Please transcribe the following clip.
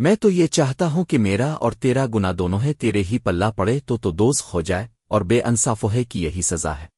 میں تو یہ چاہتا ہوں کہ میرا اور تیرا گنا دونوں ہے تیرے ہی پلہ پڑے تو تو دوز ہو جائے اور بے انصاف ہے کہ یہی سزا ہے۔